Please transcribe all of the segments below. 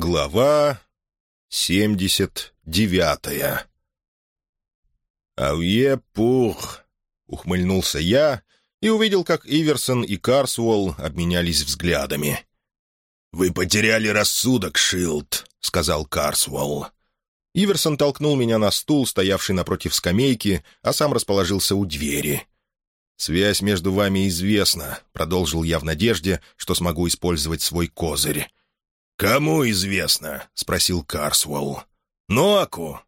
Глава семьдесят девятая «Ауе пух!» — ухмыльнулся я и увидел, как Иверсон и Карсуолл обменялись взглядами. «Вы потеряли рассудок, Шилд», — сказал Карсуолл. Иверсон толкнул меня на стул, стоявший напротив скамейки, а сам расположился у двери. «Связь между вами известна», — продолжил я в надежде, что смогу использовать свой козырь. «Кому известно?» — спросил Карсвелл. «Ноаку.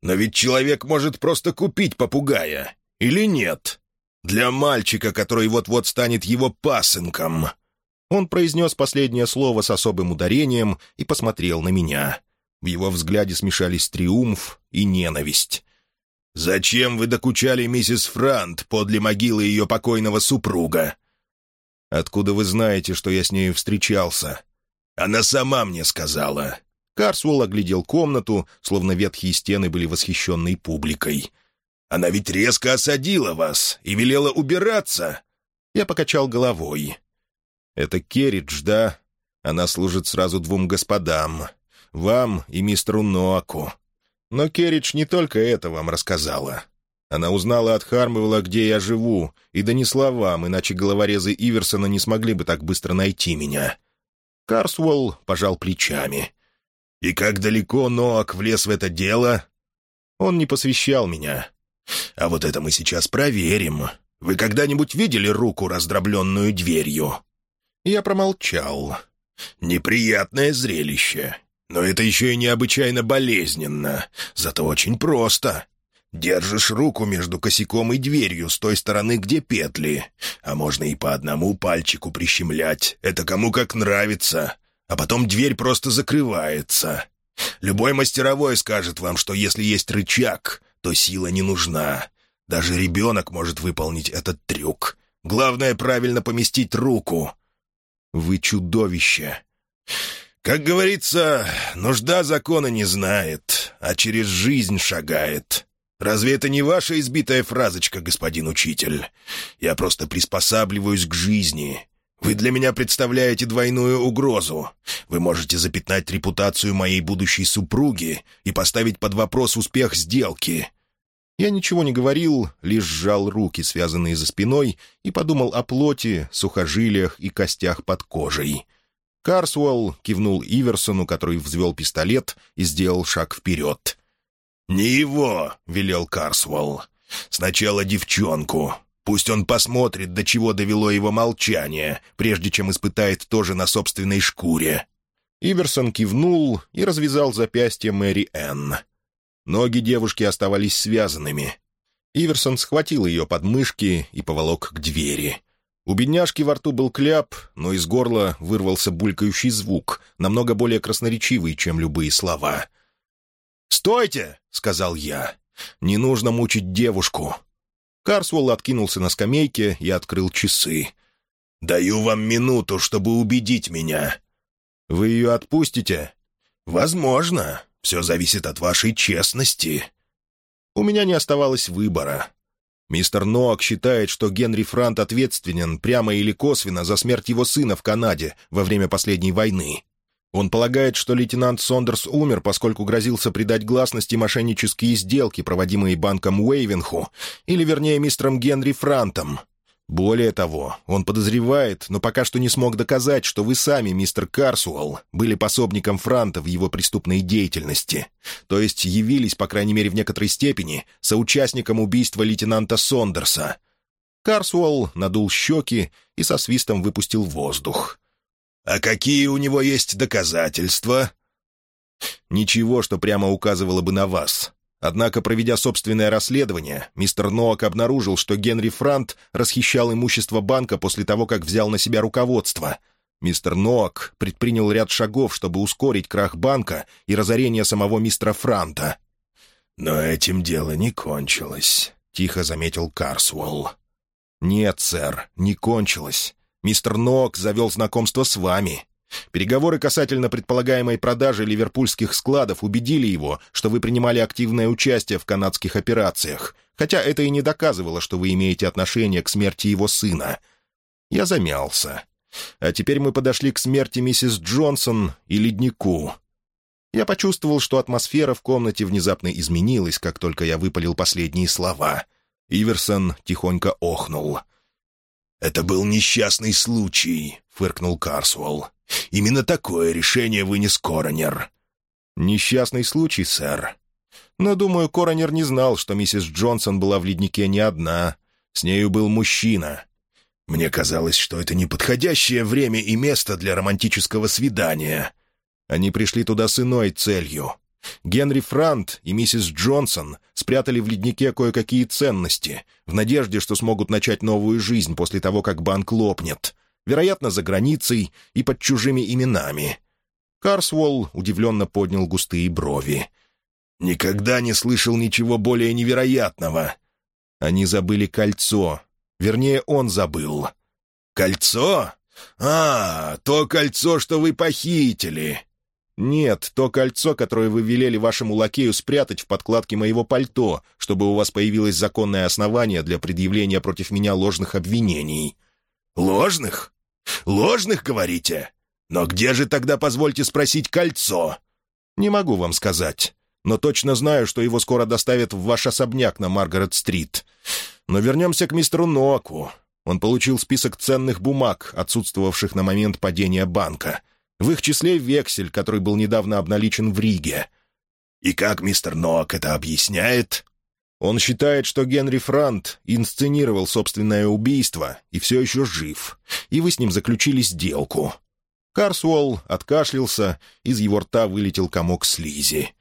Но ведь человек может просто купить попугая. Или нет? Для мальчика, который вот-вот станет его пасынком». Он произнес последнее слово с особым ударением и посмотрел на меня. В его взгляде смешались триумф и ненависть. «Зачем вы докучали миссис Франт подле могилы ее покойного супруга?» «Откуда вы знаете, что я с нею встречался?» Она сама мне сказала». Карсуэлл оглядел комнату, словно ветхие стены были восхищенной публикой. «Она ведь резко осадила вас и велела убираться!» Я покачал головой. «Это Керридж, да? Она служит сразу двум господам. Вам и мистеру Ноаку. Но Керридж не только это вам рассказала. Она узнала от Хармвелла, где я живу, и донесла вам, иначе головорезы Иверсона не смогли бы так быстро найти меня. Карсуэлл пожал плечами. «И как далеко Ноак влез в это дело?» «Он не посвящал меня». «А вот это мы сейчас проверим. Вы когда-нибудь видели руку, раздробленную дверью?» Я промолчал. «Неприятное зрелище. Но это еще и необычайно болезненно. Зато очень просто. Держишь руку между косяком и дверью с той стороны, где петли. А можно и по одному пальчику прищемлять. Это кому как нравится. А потом дверь просто закрывается. Любой мастеровой скажет вам, что если есть рычаг, то сила не нужна. Даже ребенок может выполнить этот трюк. Главное — правильно поместить руку. Вы чудовище. Как говорится, нужда закона не знает, а через жизнь шагает. Разве это не ваша избитая фразочка, господин учитель? Я просто приспосабливаюсь к жизни. Вы для меня представляете двойную угрозу. Вы можете запятнать репутацию моей будущей супруги и поставить под вопрос успех сделки». Я ничего не говорил, лишь сжал руки, связанные за спиной, и подумал о плоти, сухожилиях и костях под кожей. Карсуэлл кивнул Иверсону, который взвел пистолет и сделал шаг вперед. «Не его», — велел Карсвелл. «Сначала девчонку. Пусть он посмотрит, до чего довело его молчание, прежде чем испытает тоже на собственной шкуре». Иверсон кивнул и развязал запястье Мэри Энн. Ноги девушки оставались связанными. Иверсон схватил ее под мышки и поволок к двери. У бедняжки во рту был кляп, но из горла вырвался булькающий звук, намного более красноречивый, чем любые слова. «Стойте!» — сказал я. «Не нужно мучить девушку». Карсуэлл откинулся на скамейке и открыл часы. «Даю вам минуту, чтобы убедить меня». «Вы ее отпустите?» «Возможно. Все зависит от вашей честности». У меня не оставалось выбора. Мистер Ноак считает, что Генри Франт ответственен прямо или косвенно за смерть его сына в Канаде во время последней войны. Он полагает, что лейтенант Сондерс умер, поскольку грозился придать гласности мошеннические сделки, проводимые банком Уэйвенху, или, вернее, мистером Генри Франтом. Более того, он подозревает, но пока что не смог доказать, что вы сами, мистер Карсуэлл, были пособником Франта в его преступной деятельности. То есть явились, по крайней мере в некоторой степени, соучастником убийства лейтенанта Сондерса. Карсуэлл надул щеки и со свистом выпустил воздух. «А какие у него есть доказательства?» «Ничего, что прямо указывало бы на вас. Однако, проведя собственное расследование, мистер Ноак обнаружил, что Генри Франт расхищал имущество банка после того, как взял на себя руководство. Мистер Ноак предпринял ряд шагов, чтобы ускорить крах банка и разорение самого мистера Франта». «Но этим дело не кончилось», — тихо заметил Карсуэлл. «Нет, сэр, не кончилось. Мистер Нок завел знакомство с вами. Переговоры касательно предполагаемой продажи ливерпульских складов убедили его, что вы принимали активное участие в канадских операциях, хотя это и не доказывало, что вы имеете отношение к смерти его сына. Я замялся. А теперь мы подошли к смерти миссис Джонсон и леднику. Я почувствовал, что атмосфера в комнате внезапно изменилась, как только я выпалил последние слова. Иверсон тихонько охнул. «Это был несчастный случай», — фыркнул Карсуэлл. «Именно такое решение вынес Коронер». «Несчастный случай, сэр. Но, думаю, Коронер не знал, что миссис Джонсон была в леднике не одна. С нею был мужчина. Мне казалось, что это неподходящее время и место для романтического свидания. Они пришли туда с иной целью. Генри Франт и миссис Джонсон спрятали в леднике кое-какие ценности, в надежде, что смогут начать новую жизнь после того, как банк лопнет. Вероятно, за границей и под чужими именами. Карсволл удивленно поднял густые брови. «Никогда не слышал ничего более невероятного. Они забыли кольцо. Вернее, он забыл. «Кольцо? А, то кольцо, что вы похитили!» «Нет, то кольцо, которое вы велели вашему лакею спрятать в подкладке моего пальто, чтобы у вас появилось законное основание для предъявления против меня ложных обвинений». «Ложных? Ложных, говорите? Но где же тогда, позвольте спросить, кольцо?» «Не могу вам сказать, но точно знаю, что его скоро доставят в ваш особняк на Маргарет-стрит. Но вернемся к мистеру Ноаку. Он получил список ценных бумаг, отсутствовавших на момент падения банка». В их числе вексель, который был недавно обналичен в Риге. И как мистер Ноак это объясняет? Он считает, что Генри Франт инсценировал собственное убийство и все еще жив, и вы с ним заключили сделку. Карсуолл откашлялся, из его рта вылетел комок слизи.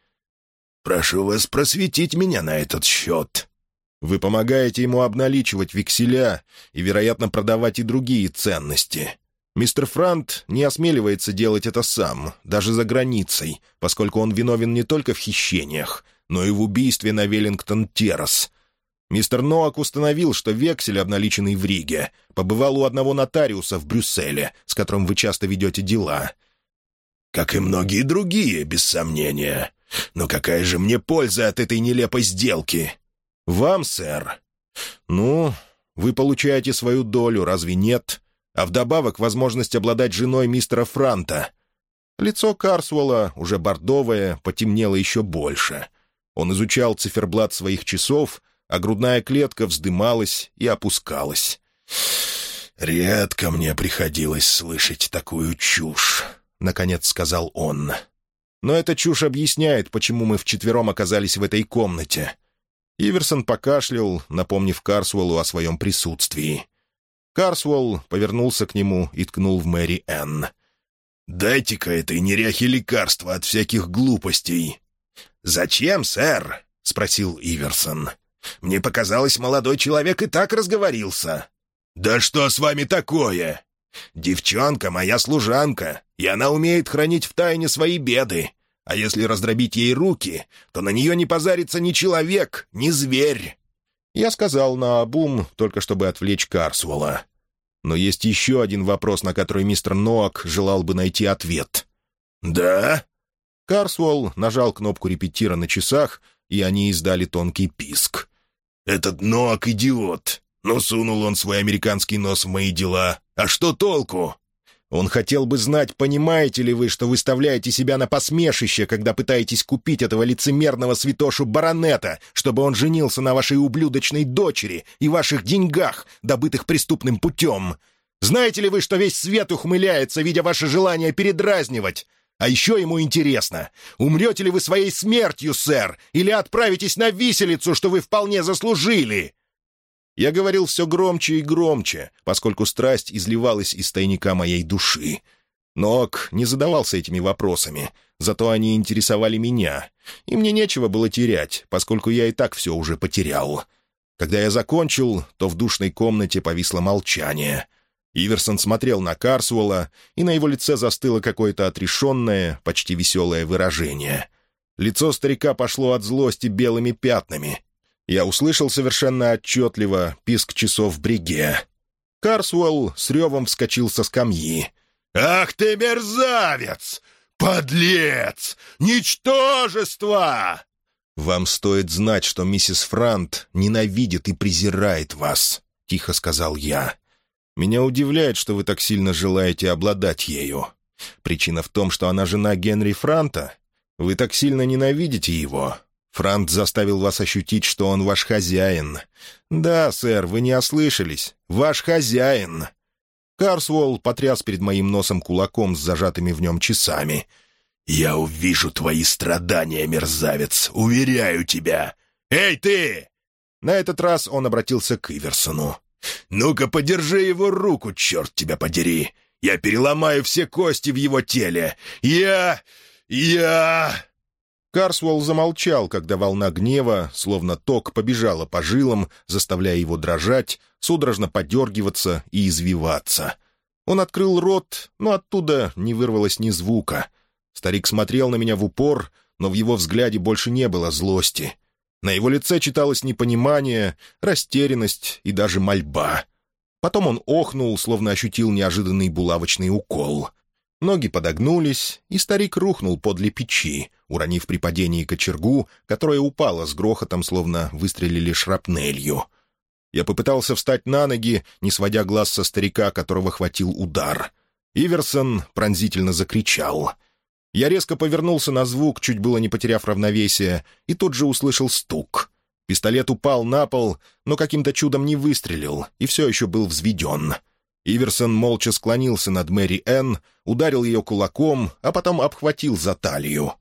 «Прошу вас просветить меня на этот счет». Вы помогаете ему обналичивать векселя и, вероятно, продавать и другие ценности. Мистер Франт не осмеливается делать это сам, даже за границей, поскольку он виновен не только в хищениях, но и в убийстве на Веллингтон-Террас. Мистер Ноак установил, что вексель, обналиченный в Риге, побывал у одного нотариуса в Брюсселе, с которым вы часто ведете дела. «Как и многие другие, без сомнения. Но какая же мне польза от этой нелепой сделки?» «Вам, сэр?» «Ну, вы получаете свою долю, разве нет?» А вдобавок возможность обладать женой мистера Франта. Лицо Карсуэлла, уже бордовое, потемнело еще больше. Он изучал циферблат своих часов, а грудная клетка вздымалась и опускалась. «Редко мне приходилось слышать такую чушь», — наконец сказал он. «Но эта чушь объясняет, почему мы вчетвером оказались в этой комнате». Иверсон покашлял, напомнив Карсуэллу о своем присутствии. Карсуэлл повернулся к нему и ткнул в Мэри Энн. «Дайте-ка этой неряхе лекарства от всяких глупостей». «Зачем, сэр?» — спросил Иверсон. «Мне показалось, молодой человек и так разговорился». «Да что с вами такое?» «Девчонка моя служанка, и она умеет хранить в тайне свои беды. А если раздробить ей руки, то на нее не позарится ни человек, ни зверь. Я сказал на обум, только чтобы отвлечь Карсуэлла. Но есть еще один вопрос, на который мистер Ноак желал бы найти ответ. «Да?» Карсуэлл нажал кнопку репетира на часах, и они издали тонкий писк. «Этот Ноак — идиот. Но сунул он свой американский нос в мои дела. А что толку? Он хотел бы знать, понимаете ли вы, что выставляете себя на посмешище, когда пытаетесь купить этого лицемерного святошу баронета, чтобы он женился на вашей ублюдочной дочери и ваших деньгах, добытых преступным путем. Знаете ли вы, что весь свет ухмыляется, видя ваше желание передразнивать? А еще ему интересно, умрете ли вы своей смертью, сэр, или отправитесь на виселицу, что вы вполне заслужили?» Я говорил все громче и громче, поскольку страсть изливалась из тайника моей души. Но не задавался этими вопросами, зато они интересовали меня, и мне нечего было терять, поскольку я и так все уже потерял. Когда я закончил, то в душной комнате повисло молчание. Иверсон смотрел на Карсуэлла, и на его лице застыло какое-то отрешенное, почти веселое выражение. Лицо старика пошло от злости белыми пятнами, я услышал совершенно отчетливо писк часов в бриге. Карсуэлл с ревом вскочил со скамьи. «Ах ты мерзавец! Подлец! Ничтожество!» «Вам стоит знать, что миссис Франт ненавидит и презирает вас», — тихо сказал я. «Меня удивляет, что вы так сильно желаете обладать ею. Причина в том, что она жена Генри Франта. Вы так сильно ненавидите его. Франт заставил вас ощутить, что он ваш хозяин. Да, сэр, вы не ослышались. Ваш хозяин. Карсуолл потряс перед моим носом кулаком с зажатыми в нем часами. «Я увижу твои страдания, мерзавец, уверяю тебя! Эй, ты!» На этот раз он обратился к Иверсону. «Ну-ка, подержи его руку, черт тебя подери! Я переломаю все кости в его теле! Я... я...» Карсуэлл замолчал, когда волна гнева, словно ток, побежала по жилам, заставляя его дрожать, судорожно подергиваться и извиваться. Он открыл рот, но оттуда не вырвалось ни звука. Старик смотрел на меня в упор, но в его взгляде больше не было злости. На его лице читалось непонимание, растерянность и даже мольба. Потом он охнул, словно ощутил неожиданный булавочный укол. Ноги подогнулись, и старик рухнул подле печи, уронив при падении кочергу, которая упала с грохотом, словно выстрелили шрапнелью. Я попытался встать на ноги, не сводя глаз со старика, которого хватил удар. Иверсон пронзительно закричал — я резко повернулся на звук, чуть было не потеряв равновесие, и тут же услышал стук. Пистолет упал на пол, но каким-то чудом не выстрелил, и все еще был взведен. Иверсон молча склонился над Мэри Энн, ударил ее кулаком, а потом обхватил за талию.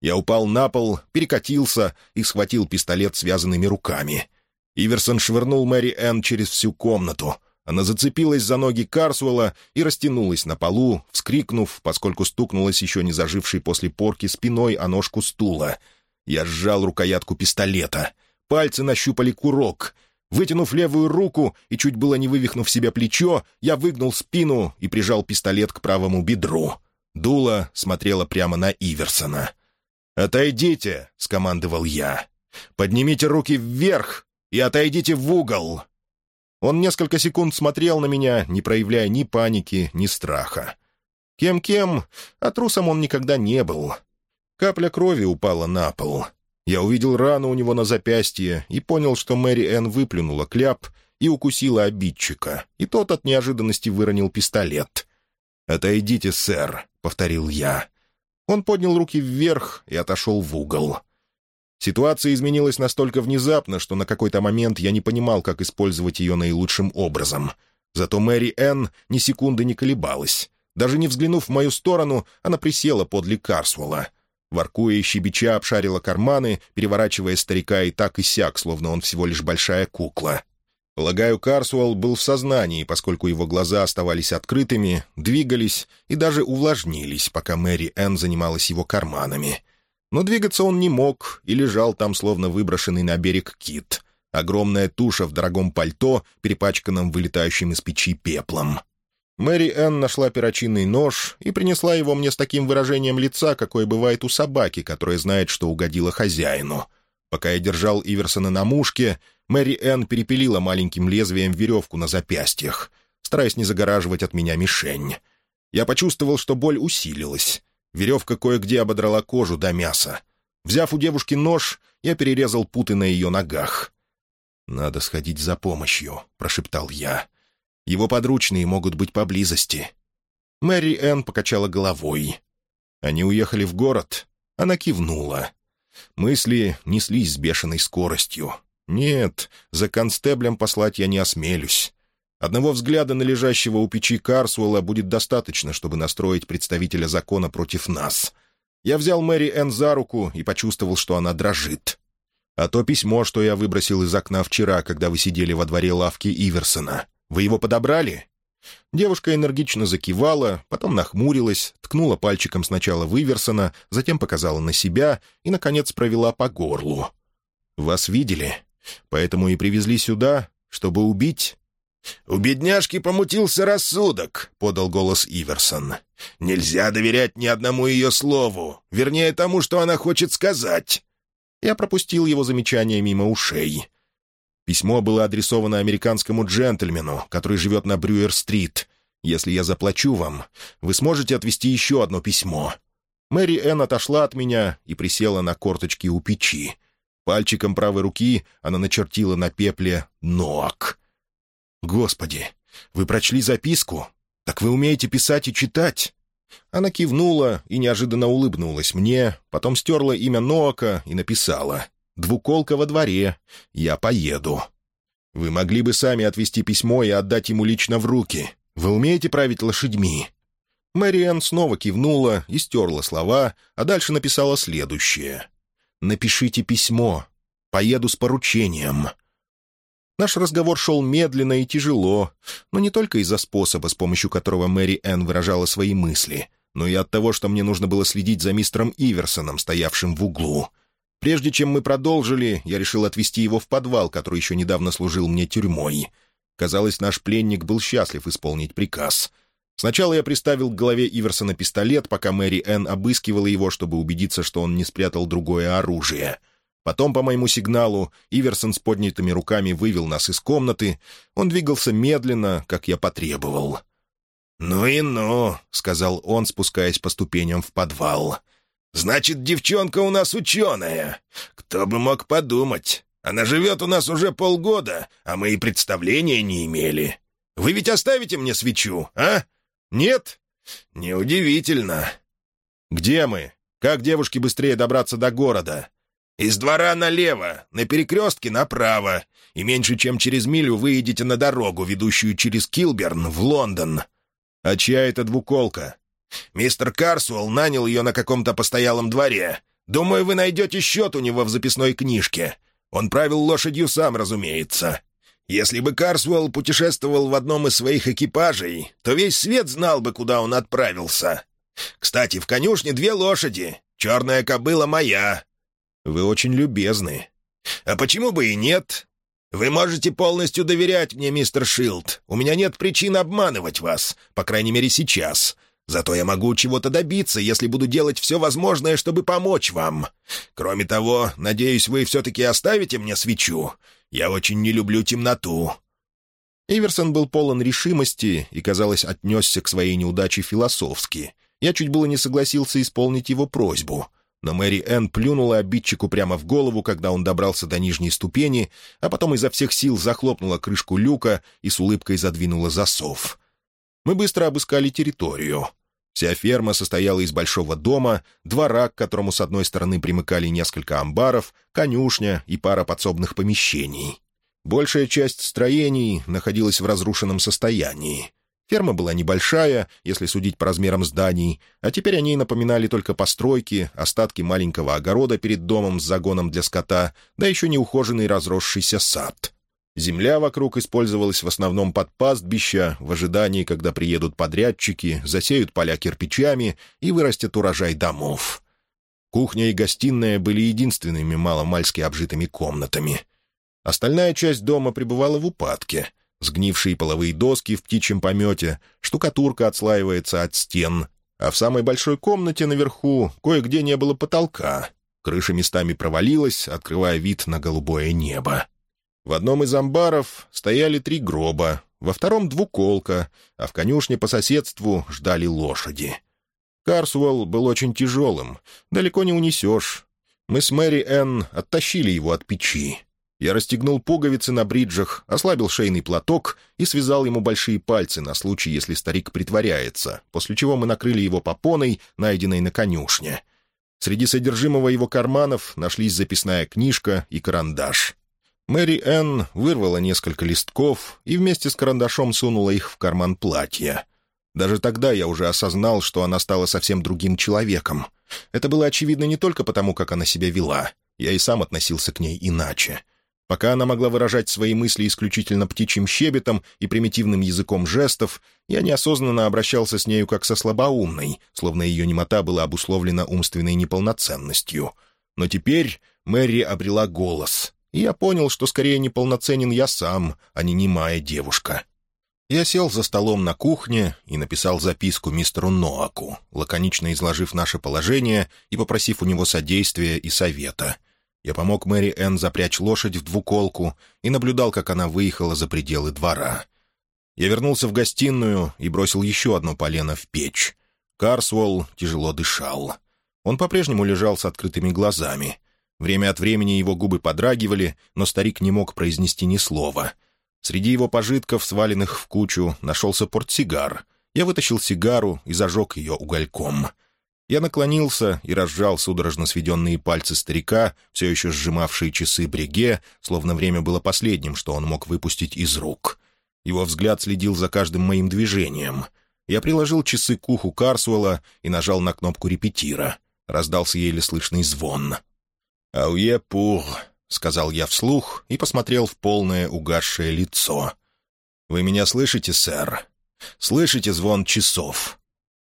Я упал на пол, перекатился и схватил пистолет связанными руками. Иверсон швырнул Мэри Энн через всю комнату — она зацепилась за ноги Карсуэлла и растянулась на полу, вскрикнув, поскольку стукнулась еще не зажившей после порки спиной о ножку стула. Я сжал рукоятку пистолета. Пальцы нащупали курок. Вытянув левую руку и чуть было не вывихнув себе плечо, я выгнул спину и прижал пистолет к правому бедру. Дуло смотрела прямо на Иверсона. «Отойдите!» — скомандовал я. «Поднимите руки вверх и отойдите в угол!» Он несколько секунд смотрел на меня, не проявляя ни паники, ни страха. Кем-кем, а трусом он никогда не был. Капля крови упала на пол. Я увидел рану у него на запястье и понял, что Мэри Энн выплюнула кляп и укусила обидчика, и тот от неожиданности выронил пистолет. «Отойдите, сэр», — повторил я. Он поднял руки вверх и отошел в угол. Ситуация изменилась настолько внезапно, что на какой-то момент я не понимал, как использовать ее наилучшим образом. Зато Мэри Энн ни секунды не колебалась. Даже не взглянув в мою сторону, она присела подле Карсвелла. Воркуя и щебеча обшарила карманы, переворачивая старика и так и сяк, словно он всего лишь большая кукла. Полагаю, Карсуэлл был в сознании, поскольку его глаза оставались открытыми, двигались и даже увлажнились, пока Мэри Энн занималась его карманами — но двигаться он не мог и лежал там, словно выброшенный на берег кит. Огромная туша в дорогом пальто, перепачканном вылетающим из печи пеплом. Мэри Энн нашла перочинный нож и принесла его мне с таким выражением лица, какое бывает у собаки, которая знает, что угодила хозяину. Пока я держал Иверсона на мушке, Мэри Энн перепилила маленьким лезвием веревку на запястьях, стараясь не загораживать от меня мишень. Я почувствовал, что боль усилилась. Веревка кое-где ободрала кожу до мяса. Взяв у девушки нож, я перерезал путы на ее ногах. «Надо сходить за помощью», — прошептал я. «Его подручные могут быть поблизости». Мэри Энн покачала головой. Они уехали в город. Она кивнула. Мысли неслись с бешеной скоростью. «Нет, за констеблем послать я не осмелюсь. Одного взгляда на лежащего у печи Карсуэлла будет достаточно, чтобы настроить представителя закона против нас. Я взял Мэри Энн за руку и почувствовал, что она дрожит. А то письмо, что я выбросил из окна вчера, когда вы сидели во дворе лавки Иверсона. Вы его подобрали?» Девушка энергично закивала, потом нахмурилась, ткнула пальчиком сначала в Иверсона, затем показала на себя и, наконец, провела по горлу. «Вас видели, поэтому и привезли сюда, чтобы убить?» «У бедняжки помутился рассудок», — подал голос Иверсон. «Нельзя доверять ни одному ее слову, вернее тому, что она хочет сказать». Я пропустил его замечание мимо ушей. Письмо было адресовано американскому джентльмену, который живет на Брюер-стрит. Если я заплачу вам, вы сможете отвезти еще одно письмо. Мэри Энн отошла от меня и присела на корточки у печи. Пальчиком правой руки она начертила на пепле «Ноак». «Господи, вы прочли записку? Так вы умеете писать и читать?» Она кивнула и неожиданно улыбнулась мне, потом стерла имя Ноака и написала «Двуколка во дворе. Я поеду». «Вы могли бы сами отвезти письмо и отдать ему лично в руки. Вы умеете править лошадьми?» Мэриэн снова кивнула и стерла слова, а дальше написала следующее. «Напишите письмо. Поеду с поручением». Наш разговор шел медленно и тяжело, но не только из-за способа, с помощью которого Мэри Энн выражала свои мысли, но и от того, что мне нужно было следить за мистером Иверсоном, стоявшим в углу. Прежде чем мы продолжили, я решил отвезти его в подвал, который еще недавно служил мне тюрьмой. Казалось, наш пленник был счастлив исполнить приказ. Сначала я приставил к голове Иверсона пистолет, пока Мэри Энн обыскивала его, чтобы убедиться, что он не спрятал другое оружие — Потом, по моему сигналу, Иверсон с поднятыми руками вывел нас из комнаты. Он двигался медленно, как я потребовал. «Ну и ну», — сказал он, спускаясь по ступеням в подвал. «Значит, девчонка у нас ученая. Кто бы мог подумать. Она живет у нас уже полгода, а мы и представления не имели. Вы ведь оставите мне свечу, а? Нет? Неудивительно». «Где мы? Как девушке быстрее добраться до города?» Из двора налево, на перекрестке направо, и меньше чем через милю выедете на дорогу, ведущую через Килберн в Лондон. А чья это двуколка? Мистер Карсуэлл нанял ее на каком-то постоялом дворе. Думаю, вы найдете счет у него в записной книжке. Он правил лошадью сам, разумеется. Если бы Карсуэлл путешествовал в одном из своих экипажей, то весь свет знал бы, куда он отправился. Кстати, в конюшне две лошади. Черная кобыла моя, вы очень любезны. А почему бы и нет? Вы можете полностью доверять мне, мистер Шилд. У меня нет причин обманывать вас, по крайней мере, сейчас. Зато я могу чего-то добиться, если буду делать все возможное, чтобы помочь вам. Кроме того, надеюсь, вы все-таки оставите мне свечу. Я очень не люблю темноту». Иверсон был полон решимости и, казалось, отнесся к своей неудаче философски. Я чуть было не согласился исполнить его просьбу — но Мэри Энн плюнула обидчику прямо в голову, когда он добрался до нижней ступени, а потом изо всех сил захлопнула крышку люка и с улыбкой задвинула засов. Мы быстро обыскали территорию. Вся ферма состояла из большого дома, двора, к которому с одной стороны примыкали несколько амбаров, конюшня и пара подсобных помещений. Большая часть строений находилась в разрушенном состоянии. Ферма была небольшая, если судить по размерам зданий, а теперь они напоминали только постройки, остатки маленького огорода перед домом с загоном для скота, да еще неухоженный разросшийся сад. Земля вокруг использовалась в основном под пастбища, в ожидании, когда приедут подрядчики, засеют поля кирпичами и вырастет урожай домов. Кухня и гостиная были единственными маломальски обжитыми комнатами. Остальная часть дома пребывала в упадке — сгнившие половые доски в птичьем помете, штукатурка отслаивается от стен, а в самой большой комнате наверху кое-где не было потолка. Крыша местами провалилась, открывая вид на голубое небо. В одном из амбаров стояли три гроба, во втором — двуколка, а в конюшне по соседству ждали лошади. Карсуэлл был очень тяжелым, далеко не унесешь. Мы с Мэри Энн оттащили его от печи. Я расстегнул пуговицы на бриджах, ослабил шейный платок и связал ему большие пальцы на случай, если старик притворяется, после чего мы накрыли его попоной, найденной на конюшне. Среди содержимого его карманов нашлись записная книжка и карандаш. Мэри Энн вырвала несколько листков и вместе с карандашом сунула их в карман платья. Даже тогда я уже осознал, что она стала совсем другим человеком. Это было очевидно не только потому, как она себя вела. Я и сам относился к ней иначе. Пока она могла выражать свои мысли исключительно птичьим щебетом и примитивным языком жестов, я неосознанно обращался с нею как со слабоумной, словно ее немота была обусловлена умственной неполноценностью. Но теперь Мэри обрела голос, и я понял, что скорее неполноценен я сам, а не немая девушка. Я сел за столом на кухне и написал записку мистеру Ноаку, лаконично изложив наше положение и попросив у него содействия и совета — я помог Мэри Энн запрячь лошадь в двуколку и наблюдал, как она выехала за пределы двора. Я вернулся в гостиную и бросил еще одно полено в печь. Карсуолл тяжело дышал. Он по-прежнему лежал с открытыми глазами. Время от времени его губы подрагивали, но старик не мог произнести ни слова. Среди его пожитков, сваленных в кучу, нашелся портсигар. Я вытащил сигару и зажег ее угольком. Я наклонился и разжал судорожно сведенные пальцы старика, все еще сжимавшие часы бреге, словно время было последним, что он мог выпустить из рук. Его взгляд следил за каждым моим движением. Я приложил часы к уху Карсуэлла и нажал на кнопку репетира. Раздался еле слышный звон. «Ауе пур», — сказал я вслух и посмотрел в полное угасшее лицо. «Вы меня слышите, сэр? Слышите звон часов?»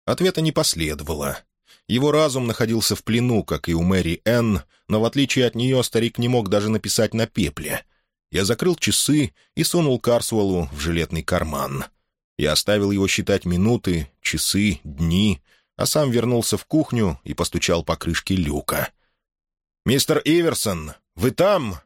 Ответа не последовало. Его разум находился в плену, как и у Мэри Энн, но в отличие от нее старик не мог даже написать на пепле. Я закрыл часы и сунул Карсуэлу в жилетный карман. Я оставил его считать минуты, часы, дни, а сам вернулся в кухню и постучал по крышке люка. «Мистер Иверсон, вы там?»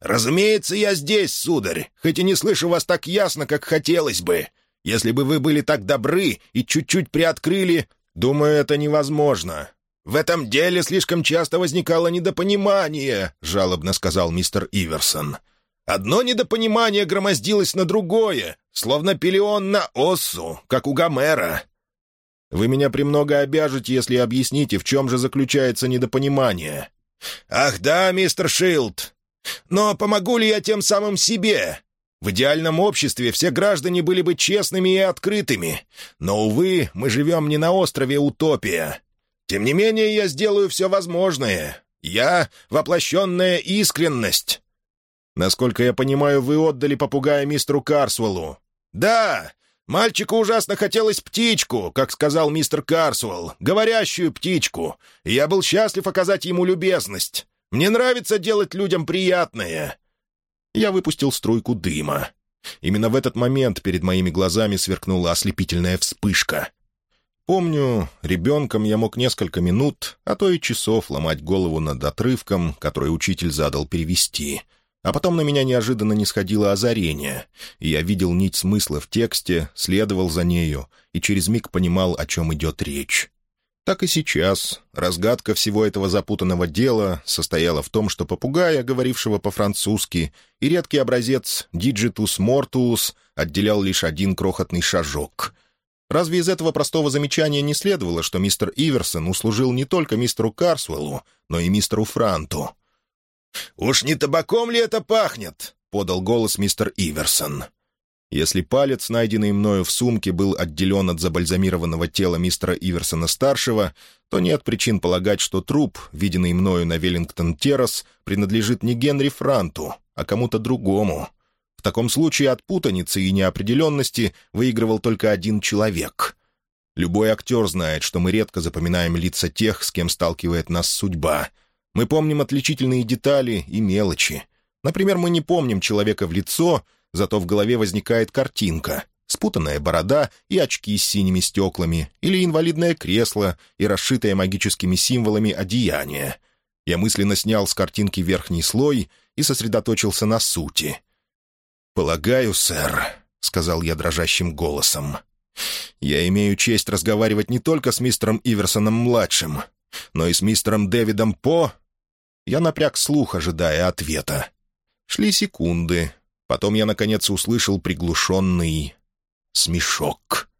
«Разумеется, я здесь, сударь, хоть и не слышу вас так ясно, как хотелось бы. Если бы вы были так добры и чуть-чуть приоткрыли...» «Думаю, это невозможно. В этом деле слишком часто возникало недопонимание», — жалобно сказал мистер Иверсон. «Одно недопонимание громоздилось на другое, словно пелеон на оссу, как у Гомера». «Вы меня премного обяжете, если объясните, в чем же заключается недопонимание». «Ах да, мистер Шилд, но помогу ли я тем самым себе? В идеальном обществе все граждане были бы честными и открытыми. Но, увы, мы живем не на острове Утопия. Тем не менее, я сделаю все возможное. Я — воплощенная искренность. Насколько я понимаю, вы отдали попугая мистеру Карсвеллу. Да, мальчику ужасно хотелось птичку, как сказал мистер Карсвелл, говорящую птичку. И я был счастлив оказать ему любезность. Мне нравится делать людям приятное». Я выпустил струйку дыма. Именно в этот момент перед моими глазами сверкнула ослепительная вспышка. Помню, ребенком я мог несколько минут, а то и часов ломать голову над отрывком, который учитель задал перевести. А потом на меня неожиданно не сходило озарение, и я видел нить смысла в тексте, следовал за нею и через миг понимал, о чем идет речь. Так и сейчас. Разгадка всего этого запутанного дела состояла в том, что попугая, говорившего по-французски, и редкий образец «Digitus Mortuus» отделял лишь один крохотный шажок. Разве из этого простого замечания не следовало, что мистер Иверсон услужил не только мистеру Карсвеллу, но и мистеру Франту? «Уж не табаком ли это пахнет?» — подал голос мистер Иверсон. Если палец, найденный мною в сумке, был отделен от забальзамированного тела мистера Иверсона-старшего, то нет причин полагать, что труп, виденный мною на Веллингтон-террас, принадлежит не Генри Франту, а кому-то другому. В таком случае от путаницы и неопределенности выигрывал только один человек. Любой актер знает, что мы редко запоминаем лица тех, с кем сталкивает нас судьба. Мы помним отличительные детали и мелочи. Например, мы не помним человека в лицо — Зато в голове возникает картинка. Спутанная борода и очки с синими стеклами, или инвалидное кресло и расшитое магическими символами одеяние. Я мысленно снял с картинки верхний слой и сосредоточился на сути. «Полагаю, сэр», — сказал я дрожащим голосом, — «я имею честь разговаривать не только с мистером Иверсоном-младшим, но и с мистером Дэвидом По...» Я напряг слух, ожидая ответа. Шли секунды, Потом я, наконец, услышал приглушенный смешок.